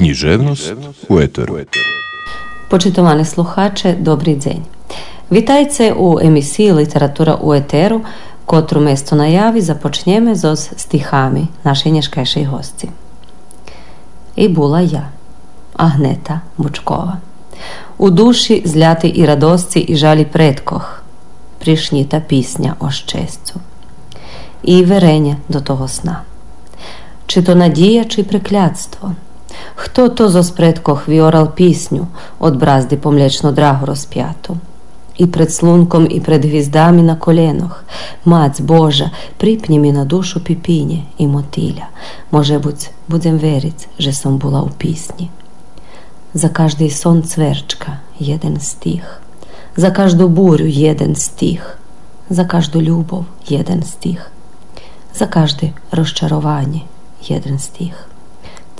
Кніжевність у етеру. Почитоване слухаче, добрий день. Witajcie u emisiji Literatura u Eteru, kotru mesto na javi započnjeme zoz stihami naše nješkajšej hosci. I bula ja, Ahneta Bučkova. U duši zljati i radosci i žali pretkoh, prišnjita pisnja o ščescu. I verenje do toho sna. Чи то надія, чи приклятство – Хто то зо спредкох віорал пісню од бразди по млечну драгу розп'яту. І пред слунком, і пред гвіздами на коленох. Маць Божа, припні ми на душу піпіні і мотиля. Може буть, будем верить, že som була у пісні. За каждый сон цверчка jeden стих, за кажду бурю jeden стих, за кажду любов jeden стих, за кажде розчарування jeden стих.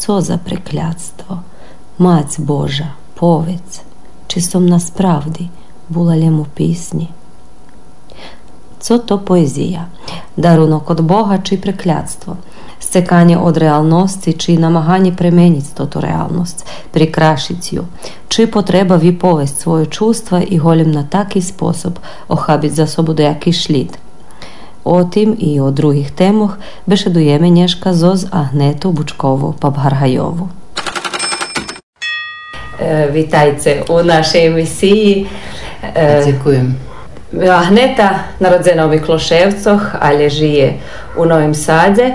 Цо за прикляцтво, Маць Божа, повець, чи сом насправді була лєму пісні. Цо то поезія, дарунок від Бога чи прикляцтво, стекання від реальності чи намагання применити тоту реальність, прикрашити її, чи потреба виповесть своє чувства і голім на такий спосіб охабить за собою який шлід – šlit – O тим і о других темах бешедуємо нєшка зоз Агнету Бучкову Пабгаргайову. Вітайте у нашій емісії. Дякуємо. Agneta, narodzena u Mikloševcoh, ali žije u Novim Sadze.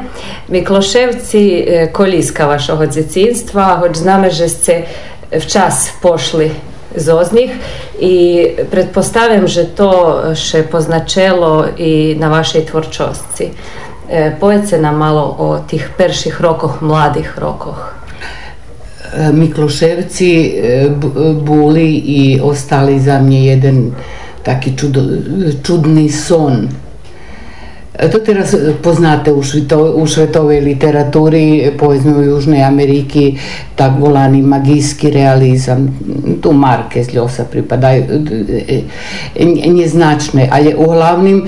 Mikloševci koliska vašeg djecinstva, hoć zname, že ste včas pošli z nich i pretpostavljam, že to še poznačelo i na vašej tvorčosci. E, Povedzte nam malo o tih perših rokoh, mladih rokoh. E, Mikloševci, e, Buli i ostali za mnje jedan taki čud, čudni son To teraz poznáte už u svetovej literatúry, povedzme u Južnej Ameriky, tak volaný magijský realizam. Tu Marquez, Ljosa pripadajú neznačné, ale u hlavným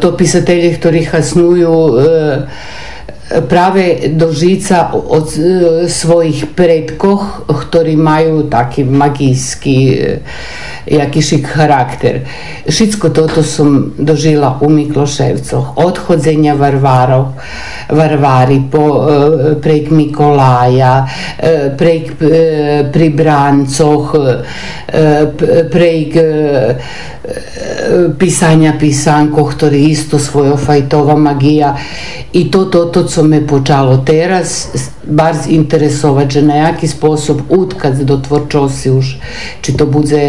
to pisatelje, ktorí hasnujú práve do žica od svojich predkoch, ktorí majú taký magijský jakišik charakter. Všetko toto som dožila u Mikloševcoch. Odchodzenja Varvarov, Varvari po, prek Mikolaja, prek pri Brancoch, prek pisanja pisanko, ktorý isto svojo fajtova magija i to, to, to, co me počalo teraz, bar interesovať, že na jaký spôsob utkať do tvorčosti už, či to bude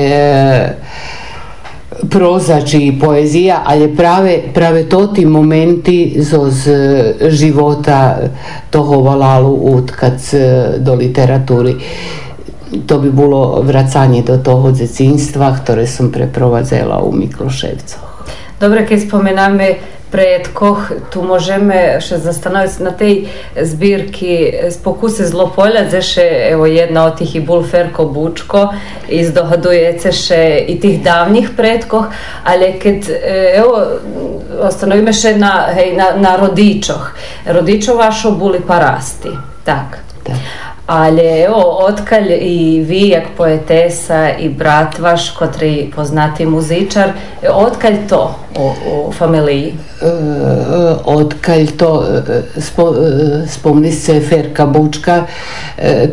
proza či poezija, ali prave, prave to ti momenti z života toho valalu utkac do literatúry. To by bolo vracanie do toho decinstva, ktoré som preprovadzela u Mikloševcoch. Dobre, keď spomenáme предкох, tu можемо ще застановитися на тій збірки спокуси злополя, це evo, jedna od tih i Bulferko Bučko i zdohadujete še i tih davnih predkoh, ali kad evo, ostanovime še na, hej, na, na rodičoh. Rodičo vašo buli parasti, tak. tak. Ali evo, otkalj i vi, jak poetesa i brat vaš, kotri poznati muzičar, otkalj to u, u familiji? E, otkalj to, spo, spomni se Ferka Bučka,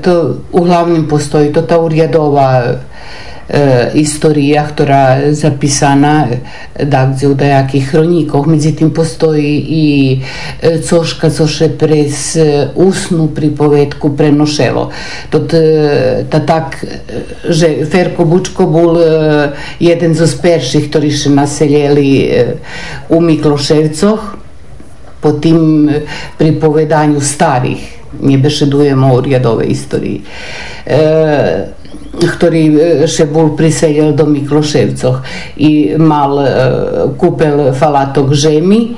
to uglavnom postoji to ta urjadova e, istorija, która zapisana dakle u dajakih hronikoh, međutim postoji i coška co še pres usnu pripovetku prenošelo. To ta tak, že Ferko Bučko bol jeden zo perších, ktorí še naseljeli u Mikloševcoh po tim pripovedanju starih. Nie bešedujemo o rjadove istoriji. E, ktorý še bol prisedel do Mikloševcoch i mal kúpel falatok žemi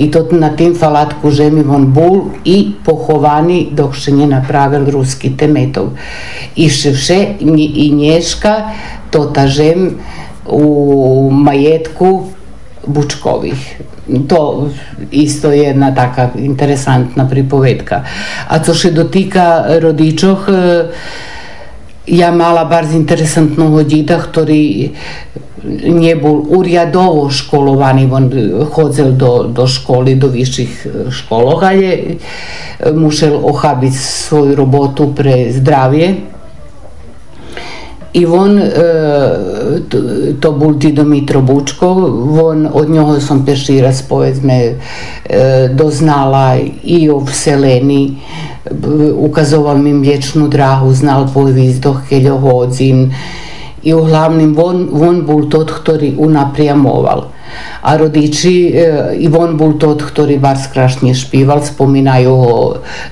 i to na tým falatku žemi on bol i pochovaný dok še nie napravil ruský temetov. I še vše i nješka to ta žem u majetku Bučkovih. To isto je jedna taka interesantna pripovedka. A co še dotika rodičoh, ja mala bardzo interesantného dita, ktorý nebol uriadovo školovaný, on chodzel do, do školy, do vyšších školoch, ale musel ochabiť svoju robotu pre zdravie. I on, e, to bol Dido Bučko, on, od njoho som perši raz povedzme e, doznala i o vseleni, ukazoval mi mlječnu drahu, znal povizdoh, keľohodzin i uglavnom on, on bol tot, ktorý unaprijamoval. A rodiči, e, i on bol tot, ktorý bar skrašne špíval, spomínajú ho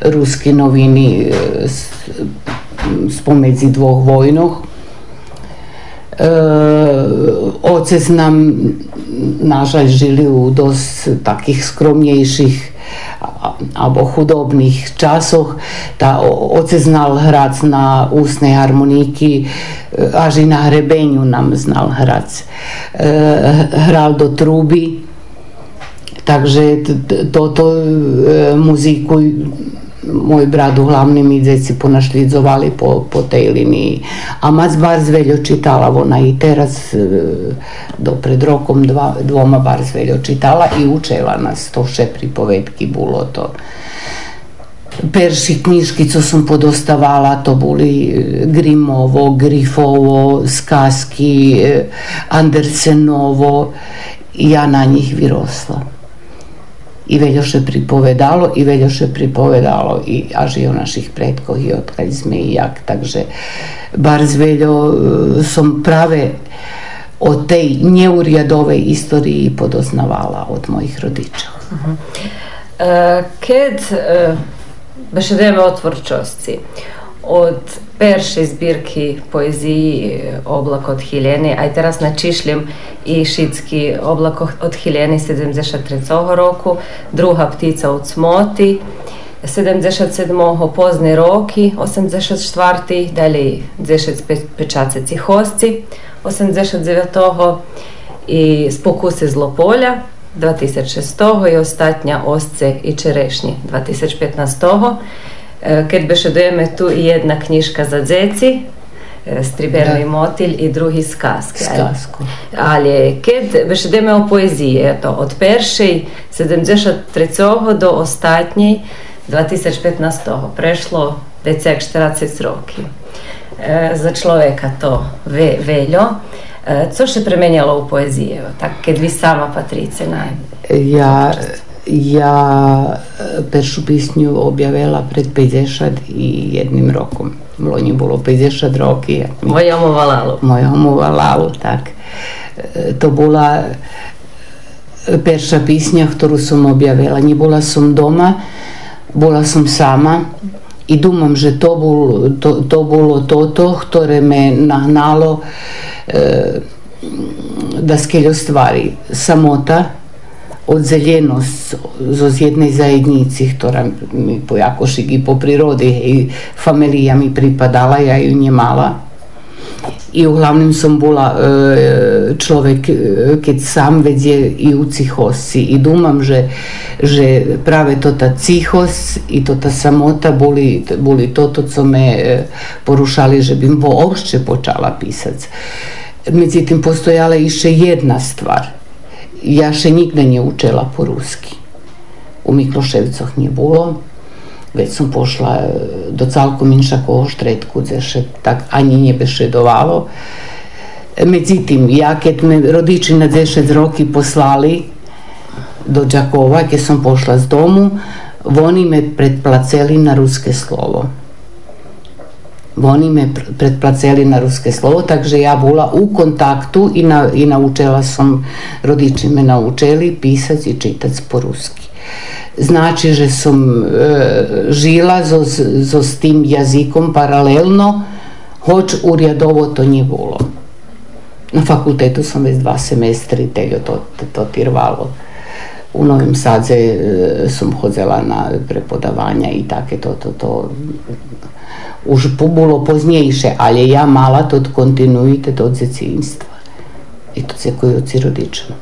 ruski noviny spomedzi dvoch vojnoch Otec nam nažal žili u dosť takých skromnejších alebo chudobných časoch. Tá otec znal hrať na ústnej harmoníky, až i na hrebeňu nám znal hrať. Hral do trúby, takže toto muziku môj brat hlavne mi deci ponašlidzovali po, po tej linii. A mac bar zveľo čitala, ona i teraz e, do pred rokom dva, dvoma bar zveľo čitala i učela nás to vše pripovedky, bolo to. Perši knjižky, co som podostavala, to boli e, Grimovo, Grifovo, skazky, e, Andersenovo. Ja na njih vyrosla i Veljoše pripovedalo i Veljoše pripovedalo i až i o našich predkoch i odkaď sme i jak. Takže bar z Veljo e, som práve o tej neuriadovej istoriji podoznavala od mojih rodiča. Uh -huh. uh, Kad uh, baš ideme o tvorčosci, od першої збірки поезії Облак від Хілени, а й зараз начишлім і шицькі Облак від Хілени 73 року, друга птиця від Смоти, 77-го позні роки, 84-й, далі 10 печаться цихосці, 89-го і спокуси злополя, 2006-го і остання Осце і черешні 2015-го. Keď bešedujeme tu i jedna knjižka za dzeci, Striberni motilj i drugi сказки. Сказку. Ali kad bešedujeme o poeziji, eto, od peršej 73 do ostatnjej 2015 prešlo decek 40 roki. E, za človeka to ve, veljo. E, co še premenjalo u poeziji? Tak, kad vi sama, Patrice, naj... Ja, ja peršu písňu objavila pred 51 rokom. V Loni bolo 50 roky. Mojom valalu. Mojom valalu, tak. To bola perša písňa, ktorú som objavila. Nebola som doma, bola som sama i думам, že to, bol, to, to bolo toto, ktoré me nahnalo e, da skeľo stvari. Samota, odzeljenost z jednej zajednici, ktorá mi po Jakošik i po prirodi i familija mi pripadala, ja ju nemala. I uglavnom som bola e, človek, e, keď sám vedie i u cihosti. I dumam, že, že práve to ta cihos i to ta samota boli, boli toto, co me e, porušali, že bym uopšte počala pisať. Međutim, postojala ešte jedna stvar – ja še nikde nie učila po rusky. U Mikloševicoch nie bolo, već som pošla e, do celkom inšakovo štretku, gde še tak ani nebešedovalo. Međutim, ja keď me rodiči na 10 roki poslali do Đakova, keď som pošla z domu, oni me predplaceli na ruske slovo oni me pretplaceli na ruske slovo, takže ja bola u kontaktu i, na, i naučila som, rodiči me naučili pisac i čitac po ruski. Znači, že som e, žila zo, zo s tim jazikom paralelno, hoć urjadovo to nije bilo. Na fakultetu sam već dva semestri teljo to, to tirvalo. U Novim Sadze e, sam hodzela na prepodavanja i take to, to, to už bolo poznejšie, ale ja mala tot kontinuitet od dzieciństwa i to oci rodičom.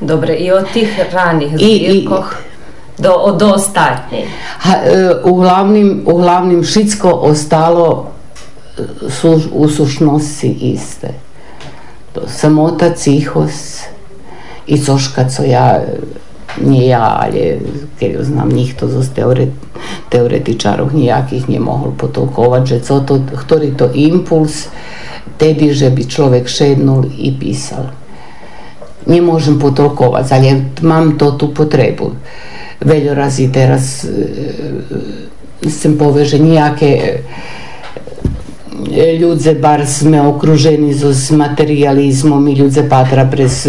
Dobre, i od tih ranih zbirkoh do, do ostatnjih? E, uglavnim, uglavnim šitsko ostalo e, su, u sušnosti iste. To samota, cihos i coška, co ja nie ja, ale keď znam njih to zos teoret, teoretičarov nijakih nie mohol že co to, ktorý to impuls tedy, že by človek šednul i pisal. Nie môžem potolkovať, ale mám to tu potrebu. Veľa razy teraz sem povie, že nejaké ľudze bar sme okruženi s materializmom i ľudze patra prez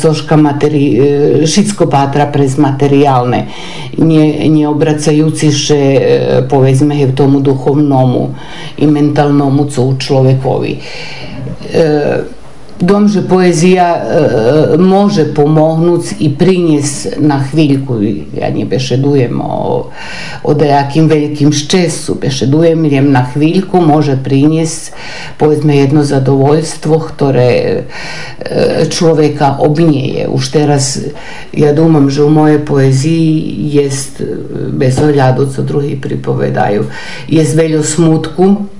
coška materi, šitsko patra prez materiálne. Nie, nie obracajući še povedzme v tomu duchovnomu i mentalnomu co u človekovi Dom, že poezija e, može pomognuti i prinjes na hviljku, ja nje bešedujem o, o dajakim velikim ščesu, bešedujem jer na hviljku može prinjes povedzme jedno zadovoljstvo, ktoré e, človeka obnjeje. Už teraz ja dumam, že u moje poeziji jest, bez ohľadu, co drugi pripovedaju, jest veľo smutku,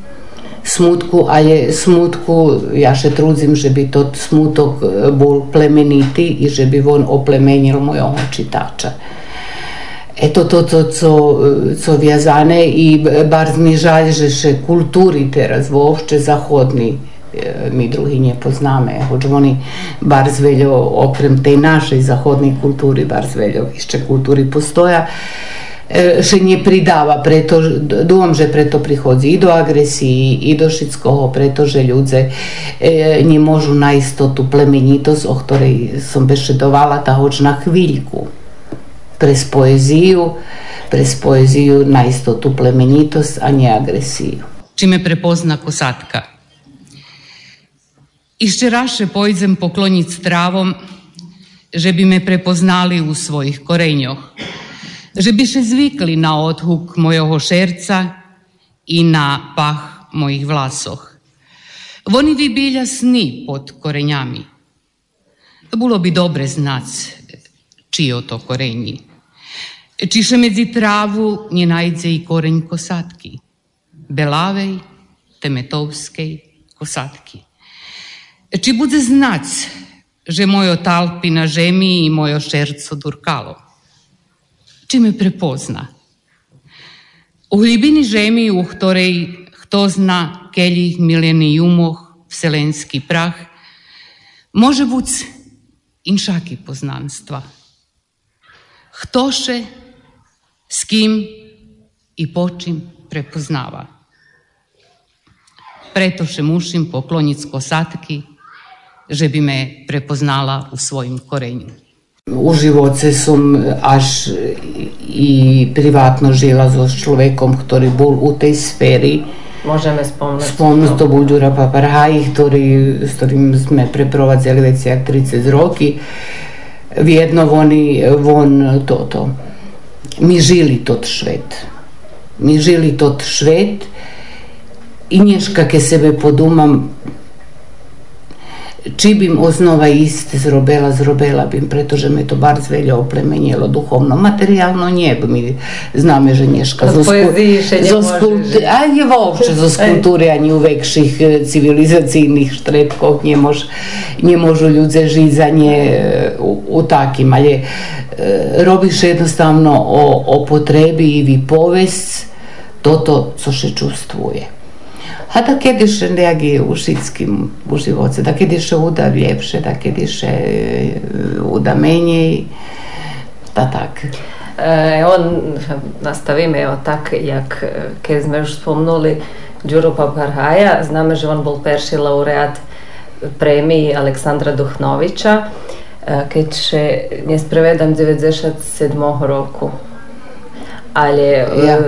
smutku, ale smutku. Ja še trudzim, že bi to smutok e, bol plemeniti i že bi on oplemenil mojho čitača. Eto to, co, e, co vjazane i bar mi žalj, že še kulturi teraz voopšte zahodni e, mi drugi nje pozname, hoć oni bar zveljo okrem tej našej zahodnej kulturi, bar zveljo išće kulturi postoja, še nie pridáva, preto, dúfam, že preto prichodí i do agresii, i do všetkoho, pretože ľudze e, nemôžu nájsť to tú plemenitosť, o ktorej som bešedovala, tá hoč na chvíľku. Prez poeziju, prez poeziju nájsť to tú plemenitosť a nie agresiu. Čime prepozna kosatka. Išće raše pojdem pokloniť trávom, že by me prepoznali u svojich korenjoh že by se zvykli na odhuk mojho šerca i na pah mojih vlasoh. Oni bi bilja sni pod korenjami. Bilo bi dobre znac čijo to korenji. Čiše medzi travu nje najdze i korenj kosatki. Belavej, temetovskej kosatki. Či bude znac, že mojo talpi na žemi i mojo šerco durkalo či me prepozna. U hlibini žemi, u ktorej kto zna keljih milenijumoh, vselenski prah, može buc inšaki poznanstva. Htoše, s kim i počim prepoznava. Pretoše mušim poklonic kosatki, že bi me prepoznala u svojim korenju. U živoce som až i privatno žila so človekom, ktorý bol u tej sféry. Môžeme spomnúť. Spomnúť to bol Paparhaji, ktorý, s ktorým sme preprovadzali veci jak 30 roky. Vjedno oni, von toto. Mi žili tot švet. Mi žili tot švet i nješka ke sebe podumam, či bim osnova ist zrobela, zrobela bim, pretože to bar zvelje oplemenjelo duhovno, materijalno nje bi mi zname ženješka. Pa Od poeziji še nje može A je uopće za e. skulture, a nje uvekših e, civilizacijnih štrepkov, nje, mož, nje možu ljudze žizanje e, u, u takim, ali robiš jednostavno o, o potrebi i vi povest toto, co še čustvuje. A da kiedyś reaguje u wszystkim u živoce, da kiedyś uda lepsze, da kiedyś uda mniej, da tak. E, on nastavíme evo tak, jak keď sme už spomnuli Đuro Paparhaja, znamo že on bol perši laureat premiji Aleksandra Duhnovića, keď še nesprevedam 97. roku Ali, ja.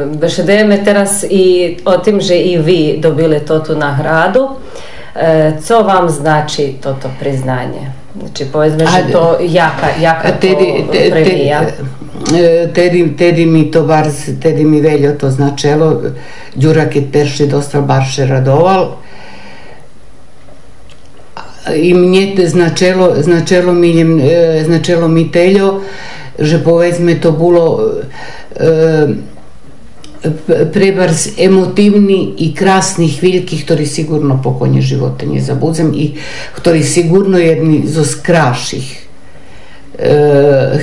je teraz i o tim že i vi dobili to tu E Co vam znači to to priznanje? Znači, povedzme, že to jaka, jaka tedi, to premija? E, tedi, tedi mi to bar, tedi mi veljo to značelo, Đurak je perši dosta barše radoval, i mnje značelo, značelo mi, e, značelo mi teljo, že povedzme to bolo e, prebrz emotívny i krásny chvíľky, ktorý sigurno pokojne života nie zabudzem i ktorý sigurno jedni zo skrášich e,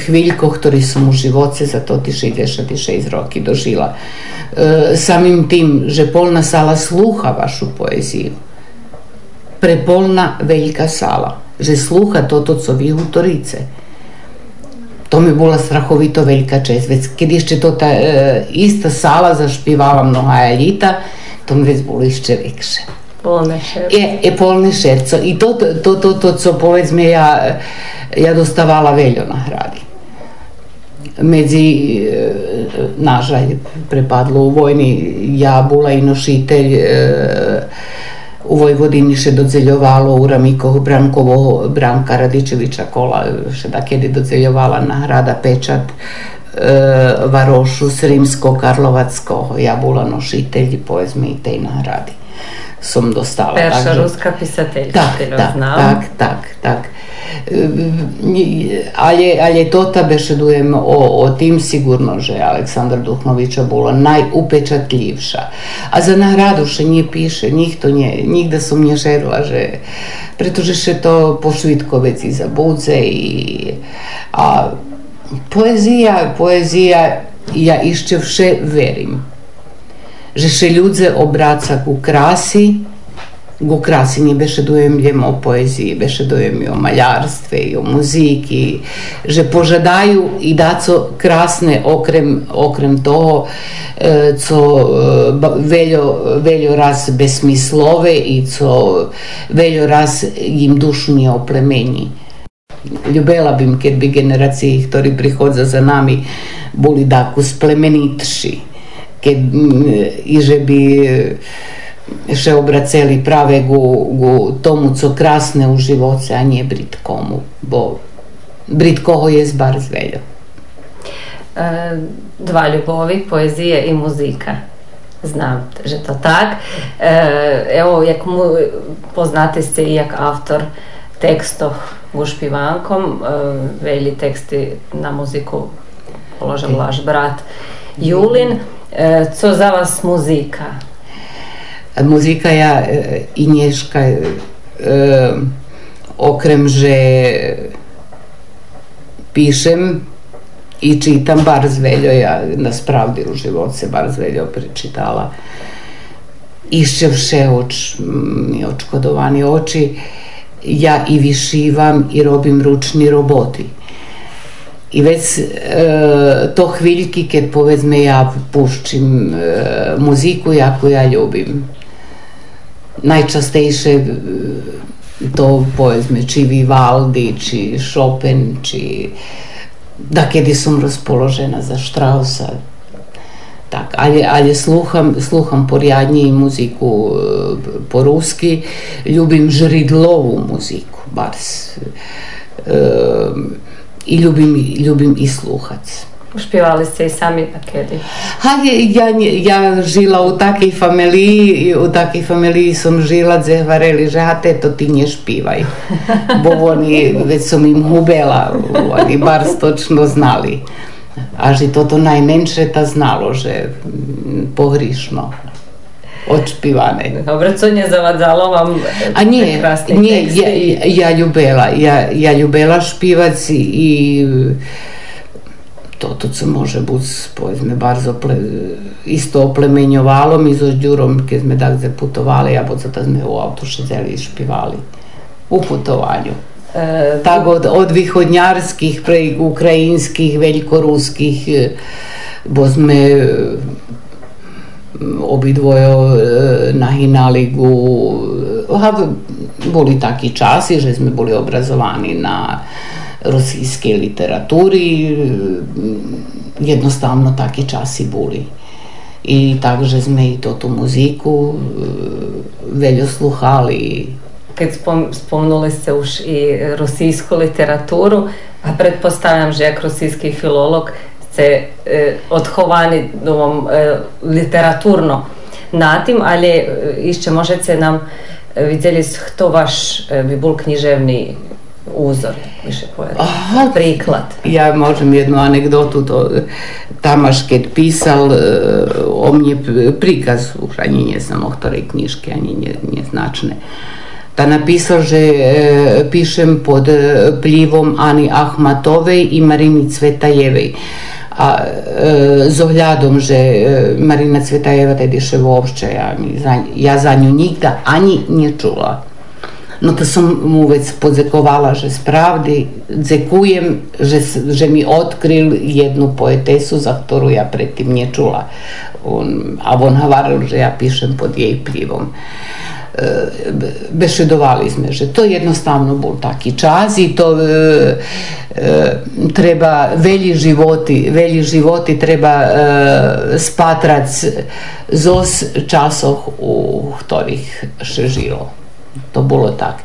chvíľkov, ktorý som u živote za to 66 roky dožila. E, samim tim, že polna sala sluha vašu poeziju, prepolna veľká sala, že sluha toto, co vi autorice to mi bola strahovito veľká čest. Već keď ešte to tá e, ista sala zašpívala mnoha elita, to mi već bolo ešte väčšie. Polné šerco. Je, je polné šerco. I to, to, to, to, co povedzme ja, ja dostávala veľo nahrady. Medzi, e, nažalj, prepadlo u vojni, ja bola i nošitelj e, u Vojvodini się u Ramikovu Brankovo Branka Radičevića kola še da kedi dozeljovala nagrada pečat e, Varošu Srimsko Karlovatsko Jabulano Šitelji poezme i te nagradi som dostala. Perša takže, ruská pisateľka, tak, ktorú tak, znám. Tak, tak, tak. Ali, ali to tebe o, o tim sigurno že Aleksandra Duhnovića bila najupečatljivša. A za nagradu še nje piše, nikto nje, nigda su mnje žerila že pretože še to pošvitko već i i a poezija, poezija ja išće vše verim. że się ludzie obraca ku krasi, ku krasi nie beszedujem o poezji, beszedujem o malarstwie i o muziki, że pożadają i da co krasne okrem, okrem toho, e, co e, veljo, veljo raz besmislove i co veljo raz im dušu nije oplemeni. Ljubela bi im, ker bi generaciji, ktori prihodza za nami, boli da kus plemenitši. I že bi še obraceli prave gu, gu tomu, co krasne u živoce, a nije britkomu, bo britkoho je zbar zveljo. E, dva ljubovi, poezije i muzika. Znam, že to tak. E, evo, jak mu poznate ste i jak avtor tekstov u špivankom, e, velji teksti na muziku položil vaš brat Julin. E, co za vas muzika? muzika ja e, i nješka e, okrem že pišem i čitam bar zveljo ja na spravdi u život se bar zveljo prečitala. Iščevše oč, očkodovani oči. Ja i višivam i robim ručni roboti i već e, to hviljki kad povedzme ja puščim e, muziku jaku ja ljubim najčastejšie e, to povedzme či Vivaldi, či Chopin, či da kedy som rozpoložena za Straussa. Tak, ale, ale sluham, sluham poriadnije muziku e, po ruski, ljubim žridlovu muziku, bar e, i ljubim, ljubim i sluhac. Ušpjevali ste i sami paketi? Ha, ja, ja žila u takej familiji, u takej familiji som žila, gdje vareli, že a teto ti nje špivaj. Bo oni, već som im hubela, oni bar točno znali. A že toto najmenše ta znalo, že pogrišno odšpivane. Dobro, co zavadzalo vam A nije, nije ja, ja ljubela, ja, ja ljubela špivac i to co može biti povedzme bardzo ple, isto oplemenjovalo mi so Đurom keď sme tak putovali a potom sme u auto šezeli i špivali u putovanju. E, tak od, od východňarských pre ukrajinských, veľkoruských, e, bo sme obidvojo e, nahinali gu, boli takí časi, že sme boli obrazovani na rosijskej literaturi, jednostavno taki časi boli. I takže sme i to muziku veľo sluhali. Keď spom, spomnuli ste už i rosijsku literaturu, a pretpostavljam, že jak rosijski filolog ste e, odhovani ovom e, literaturno natim, ali e, išće možete nam Videli kto vaš bi bol književni uzor, više Aha, priklad. Ja možem jednu anegdotu, to Tamaš kad pisal o mnje prikaz, už ani nie znam knjižke, ani nie, nie značne. Ta napisal, že e, pišem pod plivom Ani Ahmatovej i Marini Cvetajevej. A e, z ohľadom, že e, Marina Cvetajeva tedy še uopšte, ja, ja za nju nikda ani nie čula. No to som mu već podzekovala, že spravdi, dzekujem, že, že mi otkril jednu poetesu za ktorú ja predtým nečula. On, a on hovoril, že ja pišem pod jej plivom. E, bešedovali izmeže. To je jednostavno bol taki čas i to e, e, treba velji životi, velji životi treba e, spatrac zos časov u ktorih še žilo. To bolo tak.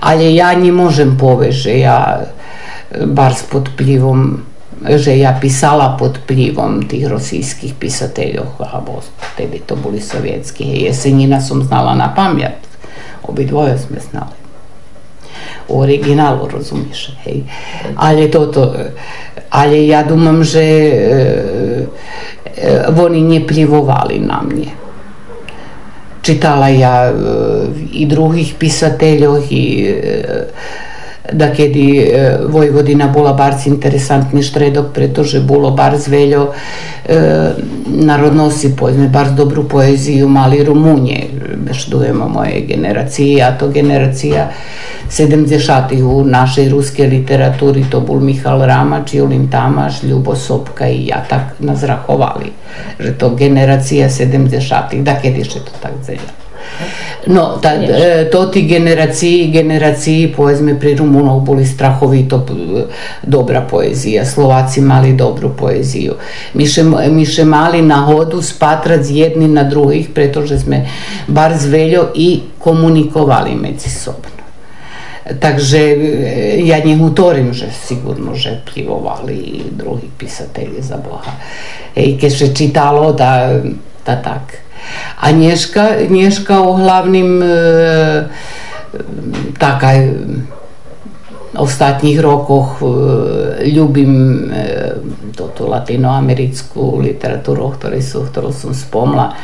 Ali ja ne možem poveže, ja e, bar s podplivom plivom že ja pisala pod plivom tých rosijských pisateljov, alebo tebi to boli sovjetski. Jesenjina som znala na pamet, obidvoje sme znali. U originalu, razumiješ, hej. Ali to, to, ja dumam, že e, e, oni nje plivovali na mnje. Čitala ja e, i drugih pisateljov i e, da kedy e, Vojvodina bola barc interesantni štredok, pretože bolo bar zveľo narodnosti poezme, bar dobru poeziju mali Rumunje, beštujemo moje generacije, a to generacija 70 u našej ruske literaturi to bol Michal Ramač, Julin Tamaš, Ljubo Sopka i ja tak nazrahovali, že to generacija 70 da kedy še to tak zelja. No, ta, e, to ti generaciji, generaciji poezme pri Rumunov boli strahovito dobra poezija. Slovaci mali dobru poeziju. Mi še, mali na hodu spatrac jedni na drugih, pretože sme bar zveljo i komunikovali međusobno. Takže e, ja ne hutorim, že sigurno že plivovali i drugi pisatelji za Boha. E, I keď se čitalo da, da tak. A Nješka, Nješka u glavnim e, takaj ostatnjih rokoch e, ljubim e, to, to latinoamericku literaturu, ktorej sú, ktorú som spomla.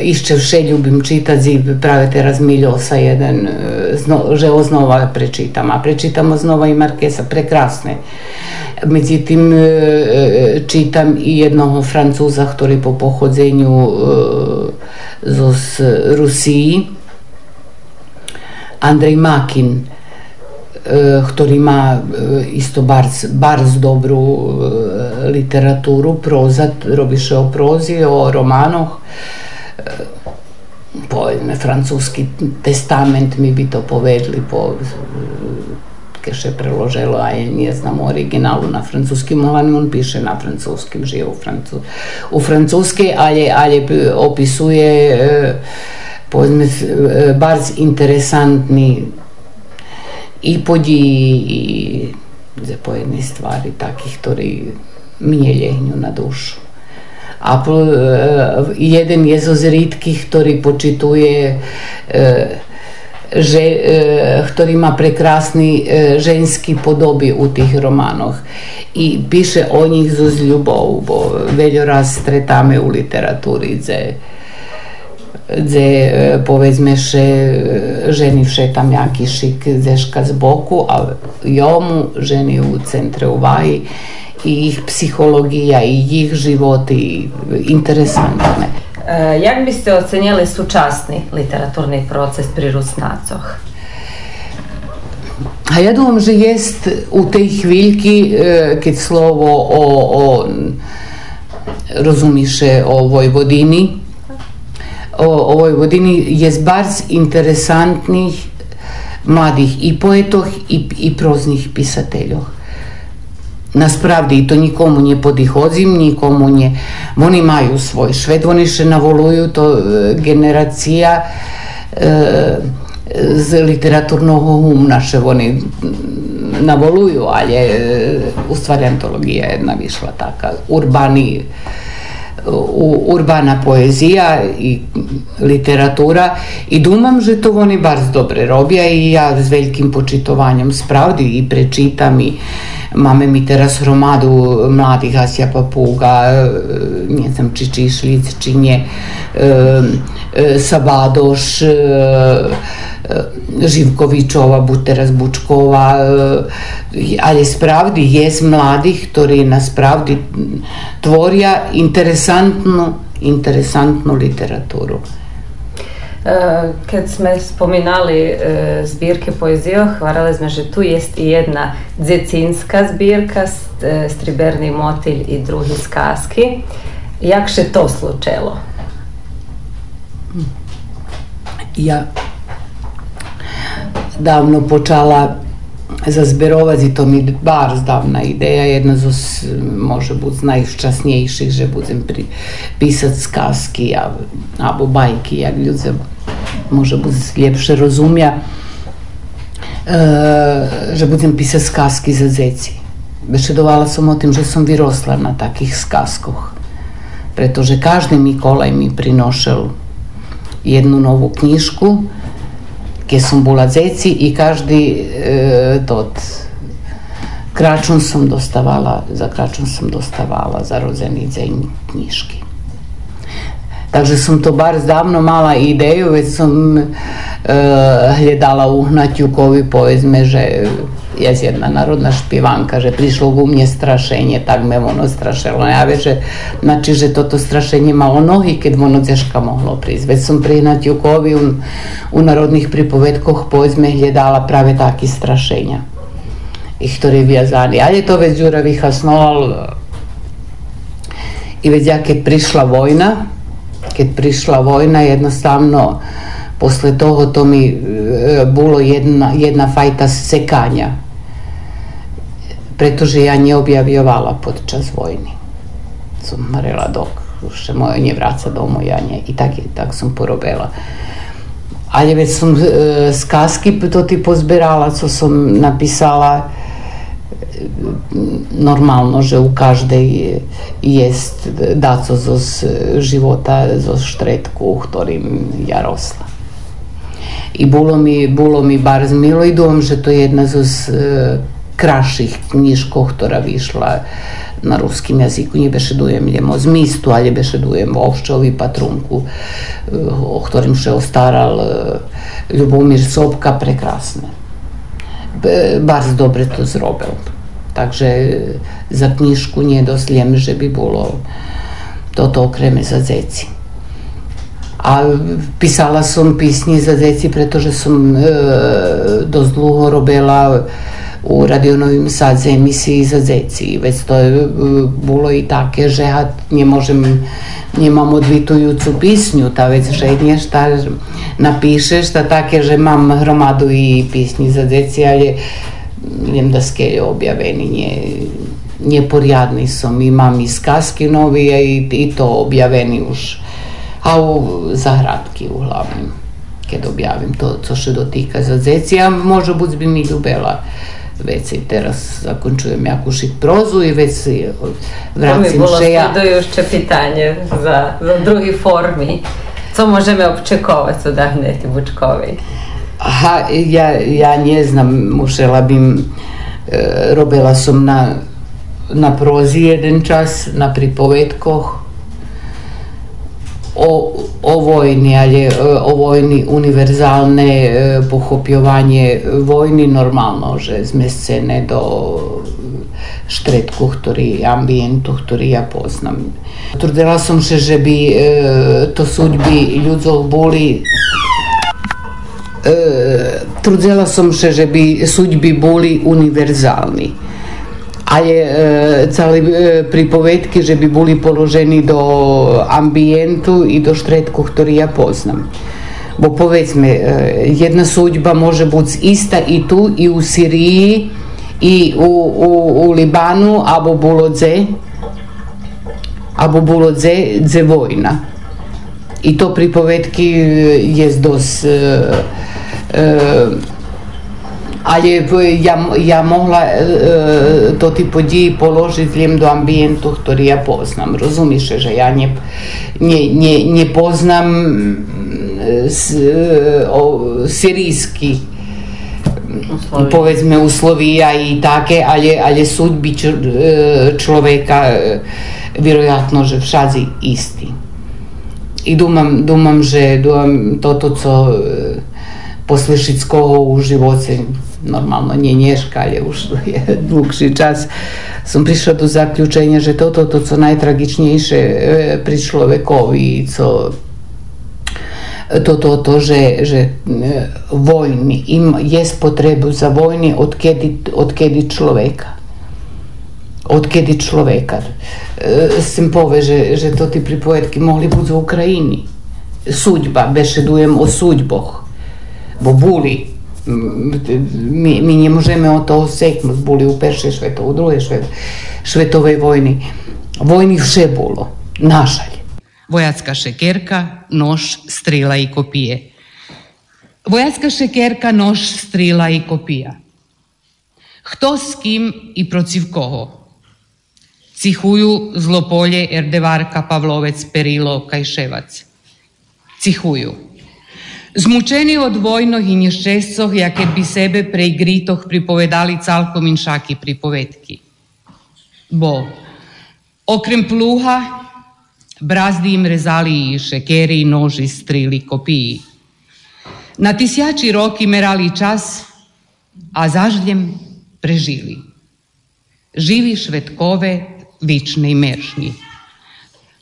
Išće vše ljubim čitati prave teraz Miljosa jedan, že ho znova prečitam, a prečitam znova i Markesa, prekrasne Međutim, čitam i jednog Francuza, ktorý po pochodzenju z Rusiji, Andrej Makin, ktorý má isto barz, barz dobru literaturu, proza, robiše o prozi, o romanoch, po francuski testament mi bi to povedli po keď še preložilo aj nie znam originalu na francuskim, ali on piše na francuskim, žije u, Francu, u francuske, ali, ali opisuje e, povedzme, e, bardzo interesantni i podії, i za pojedne stvari takih, ktorí mne lehnú na dušu. A e, jeden je zo z ritkých, ktorý počituje e, že, e, ktorý má prekrásny e, ženský podoby u tých romanoch. I piše o nich so zľubou, bo veľa raz stretáme u literatúry, kde, kde povedzme, že ženy vše tam nejaký šik zeška z boku, a jomu ženy u centre uvahy i ich psychologija i ich životi interesantne. Eh, jak biste ocenili sučasni literaturni proces pri Rusnacoh? A ja dúfam, že jest u tej hviljki, eh, keď slovo o, o o Vojvodini, o, o Vojvodini je barc interesantnih mladih i poetoh i, i proznih pisateljoh. Насправді і то нікому не подиходзим, нікому не. Вони мають свой швед, вони ще наволують, то генерація е, з літературного гумна, ще вони наволують, але е, у стварі антологія jedna вийшла така. Урбані urbana poezija i literatura i dumam že to oni bar dobre robija i ja s velikim počitovanjem spravdi i prečitam i mame mi teraz romadu mladih Asija Papuga, e, nie znam czy Čišlic, e, e, Sabadoš, e, Živkovičova, teraz Bučkova, ali spravdi jes mladih, ktorí na spravdi tvoria interesantnu, interesantnu literaturu. Kad sme spominali zbirke poezije, hvarali sme, že tu jest i jedna dzecinska zbirka, Striberni motilj i drugi skaski. Jak še to slučelo? Ja davno počala zazberovať, to mi bar zdavna ideja, jedna z, može bud z najšťastnejších, že budem pri, písať skazky a, alebo bajky, jak ľudia može bud ljepše rozumia, e, že budem písať skazky za deci. Bešedovala som o tým, že som vyrosla na takých skazkoch. Pretože každý Mikolaj mi prinošel jednu novú knižku, kje bola zeci i každi e, tot kračun dostavala, za kračun sam dostavala za rozenice i knižky. Takže sam to bar zdavno mala ideju, već sam e, uhnati u kovi poezme, že je jedna narodna špivanka, že prišlo u mne strašenje, tak me ono strašilo. Ja već, že, znači, že toto strašenje malo nohy, keď ono teška mohlo prísť. Već som pri Natjukovi u, u narodných pripovedkoch povedzme hľadala práve taký strašenja. I ktorý viazali. Ale to već Đura vyhasnoval i već ja prišla vojna, keď prišla vojna, jednostavno posle toho to mi e, bolo jedna, jedna fajta sekanja pretože ja neobjaviovala podčas vojny. Som marila dok še moje nevráca domov, ja nie. I tak, tak som porobila. Ale već som e, skazky to ti pozberala, co som napísala normalno, že u každej jest daco zo života, zo štretku, u ktorým ja rosla. I bolo mi, bolo mi bar s Milojdom, že to je jedna zo krajších knižkoch, ktorá vyšla na ruským jazyku. Nebešedujem ljemo zmistu, ali bešedujem Ovščovi patrunku, o ktorým še ostaral Ljubomir Sobka, prekrasne. Bardzo dobre to zrobil. Takže za knižku nie dosljem, že by bolo toto okreme za deci. A písala som písni za deci, pretože som e, dosť dlho robila u radionovým sad za deci. Već to je bilo i také, že ja nemôžem, nemám odvitujúcu písňu, ta vec žednje šta napišeš, ta že mám hromadu i písni za deci, ali viem da skelje objaveni, nje, neporiadni som, imam i skaski novije i, i to objaveni už, a u zahradki uglavnom keď objavim to, co še dotika za deci, a može buď by mi ljubela već i teraz zakončujem Jakušik prozu i već si vracim še ja. To mi bolo pitanje za, za drugi formi. Co možeme občekovati od Agneti Bučkovej? Aha, ja, ja ne znam, mušela bim, e, robila som na, na prozi jeden čas, na pripovetkoh, o, o vojni, ali e, o vojni univerzalne e, pochopjovanje vojni normalno, že sme scene do štretku, ktorý, ambijentu, ktorý ja poznam. Trudila som se, že by e, to sudby ľudzov boli trudila som se, že by sudby boli univerzálni ale e, celé e, pripovedky, že by boli položení do ambijentu i do štretku, ktorý ja poznam. Bo povedzme, e, jedna súďba môže byť ista i tu, i u Siriji, i u, u, u Libanu, abo bolo dze, abo bolo dze, dze vojna. I to pripovedky je dosť e, e, Але ја, ја могла е, тоти події положити до амбієнту, який я познам. Розумієш, що я не, не, не, не познам с, о, сирійський Uslovia. povedzme uslovija i take, ali, ali sudbi človeka vjerojatno že všadzi isti. I думам, думам, že думам, toto, co posle Šickoho u živoce normalno nie nješka, ali už je dlhší čas, som prišla do zaključenja, že toto, to, co najtragičnejšie pri človekovi, co to, to, to že, že vojni, im jest potrebu za vojni od kedy, od kedy človeka. Od kedy človeka. Sem pove, že, že to ti pripovedky mohli buď v Ukrajini. Suďba, bešedujem o suďboch Bo buli, mi, mi nie możemy o to oseknúť, boli u prvej svetovej, u druhej svetovej vojny. Vojny vše bolo, našalj vojacka šekerka, nož, strela i kopije. Vojacka šekerka, nož, strela i kopija. Хто з ким і проців кого? Ціхую злополє Ердеварка Павловець Перило Кайшеваc. Ціхую. Zmučeni od vojnog i nješčesoh, jaké by sebe prej gritoh pripovedali calkom inšaki pripovedki. Bo, okrem pluha brazdi im rezali šekeri, noži, strili, kopiji. Na tisjači roki merali čas, a zažljem prežili. Živi švetkove, vične i meršnji.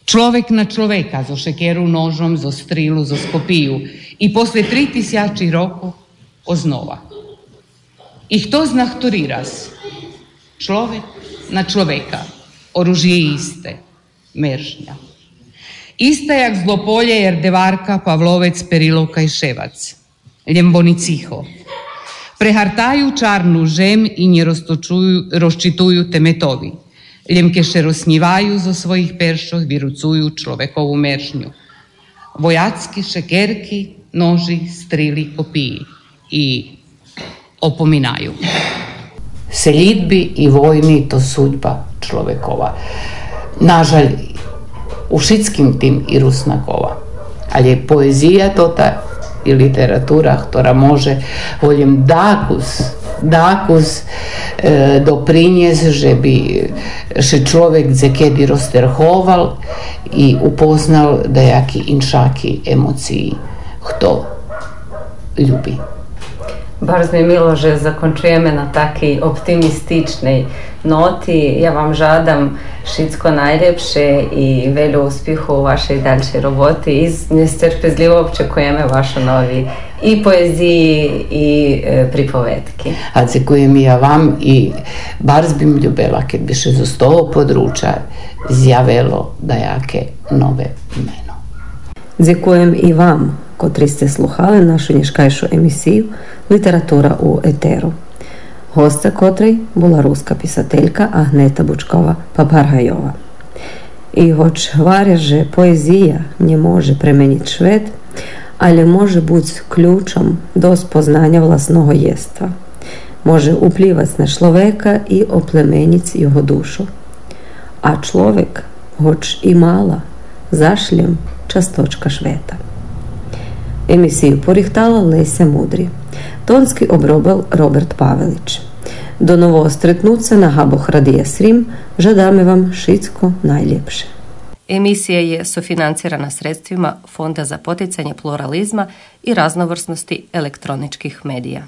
Človek na človeka, zo šekeru nožom, zo strilu, zo skopiju. I posle tisjači roku oznova. I to zna kto raz. Človek na človeka. Oružje iste. Meršnja. Ista jak zlopolje Erdevarka, Pavlovec, Perilovka i Ševac. Ljemboni ciho. Prehartaju čarnu žem i nje rozčituju temetovi. Ljemke še rozsnivaju zo svojih peršoh, virucuju človekovu meršnju. Vojacki, šekerki, noži, strili, kopiji. I opominaju. Selitbi i vojni to sudba človekova. Nažalj, u šitskim tim i Rusnakova. Ali je poezija to ta i literatura, która može voljem dakus dakus e, doprinjes, že bi še človek zekedi rozterhoval i upoznal da jaki inšaki emociji kto ljubi. Bardzo mi milo, že zakončujeme na takej optimističnej noti. Ja vam žadam všetko najlepše i veľa úspechu u vašej ďalšej roboty i nestrpezlivo očekujeme vašu novi i poeziji i e, pripovetki. A dziękujem ja vam i bardzo bym ljubila kad bi še z toho područja zjavelo dajake nove imeno. Dziękujem i vam котрі сте слухали нашу ніжкайшу емісію Література у етеру. Гостя котрий була руска писателька Агнета Бучкова Папаргайова. І хоч говорять, що поезія не може примінити швед, але може бути ключом до спознання власного єства, може впливати на чоловіка і оплеменити його душу. А чоловік, хоч і мала, зашлем часточка швета. Emisiju porihtala Lese Mudri. Tonski obrobal Robert Pavelić. Do novoostretnuca na Haboh Hradija Srim žadame vam šitsko najljepše. Emisija je sofinancirana sredstvima Fonda za poticanje pluralizma i raznovrsnosti elektroničkih medija.